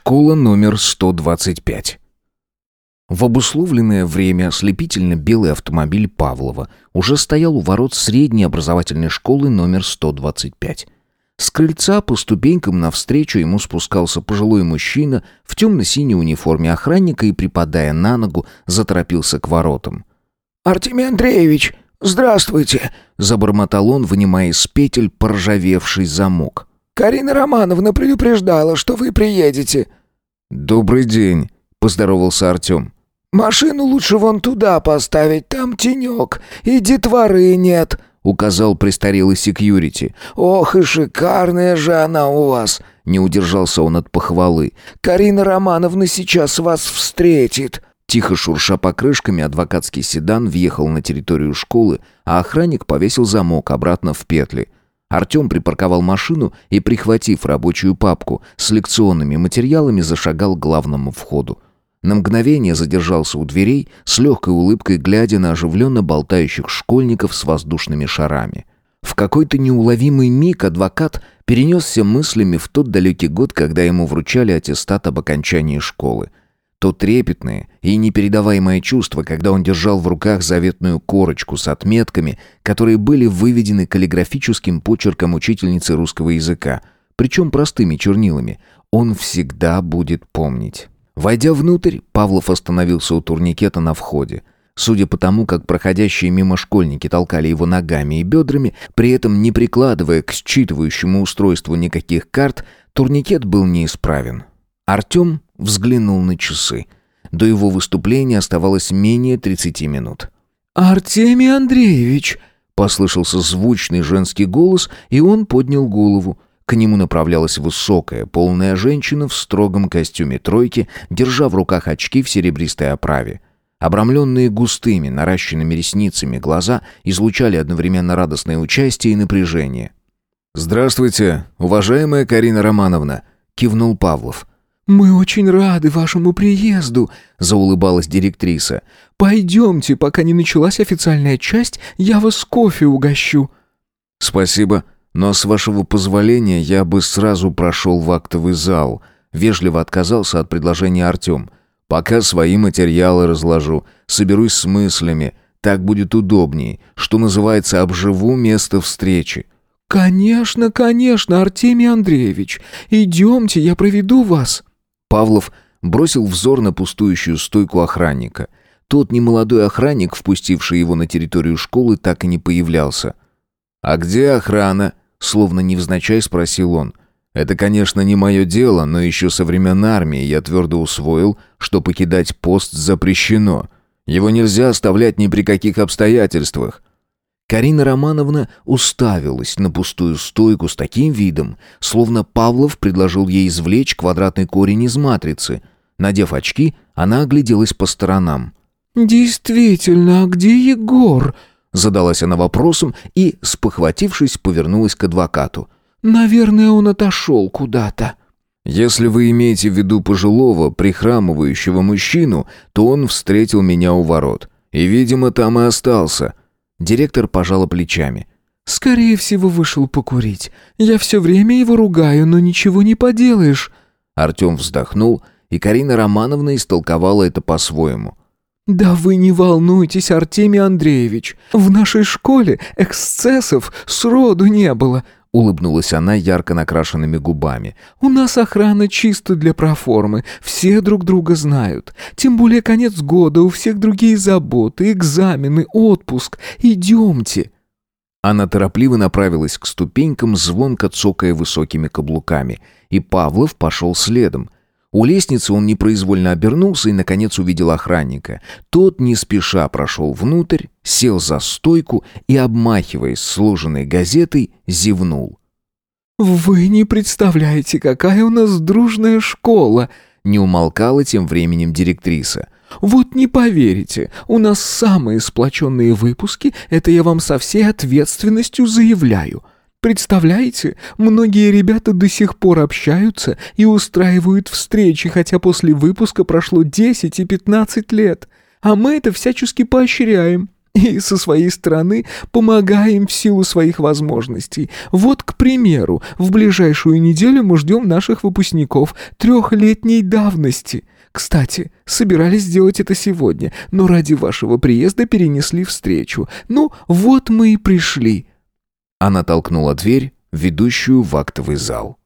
Школа номер 125. В обусловленное время ослепительно белый автомобиль Павлова уже стоял у ворот средней образовательной школы номер 125. С крыльца по ступенькам навстречу ему спускался пожилой мужчина в темно-синей униформе охранника и, припадая на ногу, заторопился к воротам. «Артемий Андреевич, здравствуйте!» — забормотал он, вынимая из петель поржавевший замок. «Карина Романовна предупреждала, что вы приедете». «Добрый день», — поздоровался Артем. «Машину лучше вон туда поставить, там тенек, и детворы нет», — указал престарелый секьюрити. «Ох и шикарная же она у вас!» — не удержался он от похвалы. «Карина Романовна сейчас вас встретит». Тихо шурша покрышками, адвокатский седан въехал на территорию школы, а охранник повесил замок обратно в петли — Артем припарковал машину и, прихватив рабочую папку с лекционными материалами, зашагал к главному входу. На мгновение задержался у дверей, с легкой улыбкой глядя на оживленно болтающих школьников с воздушными шарами. В какой-то неуловимый миг адвокат перенесся мыслями в тот далекий год, когда ему вручали аттестат об окончании школы. То трепетное и непередаваемое чувство, когда он держал в руках заветную корочку с отметками, которые были выведены каллиграфическим почерком учительницы русского языка, причем простыми чернилами, он всегда будет помнить. Войдя внутрь, Павлов остановился у турникета на входе. Судя по тому, как проходящие мимо школьники толкали его ногами и бедрами, при этом не прикладывая к считывающему устройству никаких карт, турникет был неисправен. Артем взглянул на часы. До его выступления оставалось менее 30 минут. «Артемий Андреевич!» — послышался звучный женский голос, и он поднял голову. К нему направлялась высокая, полная женщина в строгом костюме тройки, держа в руках очки в серебристой оправе. Обрамленные густыми, наращенными ресницами глаза излучали одновременно радостное участие и напряжение. «Здравствуйте, уважаемая Карина Романовна!» — кивнул Павлов. «Мы очень рады вашему приезду», — заулыбалась директриса. «Пойдемте, пока не началась официальная часть, я вас кофе угощу». «Спасибо, но с вашего позволения я бы сразу прошел в актовый зал», — вежливо отказался от предложения Артем. «Пока свои материалы разложу, соберусь с мыслями, так будет удобнее, что называется, обживу место встречи». «Конечно, конечно, Артемий Андреевич. Идемте, я проведу вас». Павлов бросил взор на пустующую стойку охранника. Тот немолодой охранник, впустивший его на территорию школы, так и не появлялся. «А где охрана?» — словно невзначай спросил он. «Это, конечно, не мое дело, но еще со времен армии я твердо усвоил, что покидать пост запрещено. Его нельзя оставлять ни при каких обстоятельствах. Карина Романовна уставилась на пустую стойку с таким видом, словно Павлов предложил ей извлечь квадратный корень из матрицы. Надев очки, она огляделась по сторонам. «Действительно, а где Егор?» Задалась она вопросом и, спохватившись, повернулась к адвокату. «Наверное, он отошел куда-то». «Если вы имеете в виду пожилого, прихрамывающего мужчину, то он встретил меня у ворот. И, видимо, там и остался», Директор пожала плечами. «Скорее всего, вышел покурить. Я все время его ругаю, но ничего не поделаешь». Артем вздохнул, и Карина Романовна истолковала это по-своему. «Да вы не волнуйтесь, Артемий Андреевич. В нашей школе эксцессов сроду не было. Улыбнулась она ярко накрашенными губами. «У нас охрана чисто для проформы. Все друг друга знают. Тем более конец года, у всех другие заботы, экзамены, отпуск. Идемте». Она торопливо направилась к ступенькам, звонко цокая высокими каблуками. И Павлов пошел следом. У лестницы он непроизвольно обернулся и, наконец, увидел охранника. Тот не спеша прошел внутрь, сел за стойку и, обмахиваясь сложенной газетой, зевнул. «Вы не представляете, какая у нас дружная школа!» Не умолкала тем временем директриса. «Вот не поверите, у нас самые сплоченные выпуски, это я вам со всей ответственностью заявляю. Представляете, многие ребята до сих пор общаются и устраивают встречи, хотя после выпуска прошло 10 и 15 лет. А мы это всячески поощряем. И со своей стороны помогаем в силу своих возможностей. Вот, к примеру, в ближайшую неделю мы ждем наших выпускников трехлетней давности. Кстати, собирались сделать это сегодня, но ради вашего приезда перенесли встречу. Ну, вот мы и пришли». Она толкнула дверь, ведущую в актовый зал.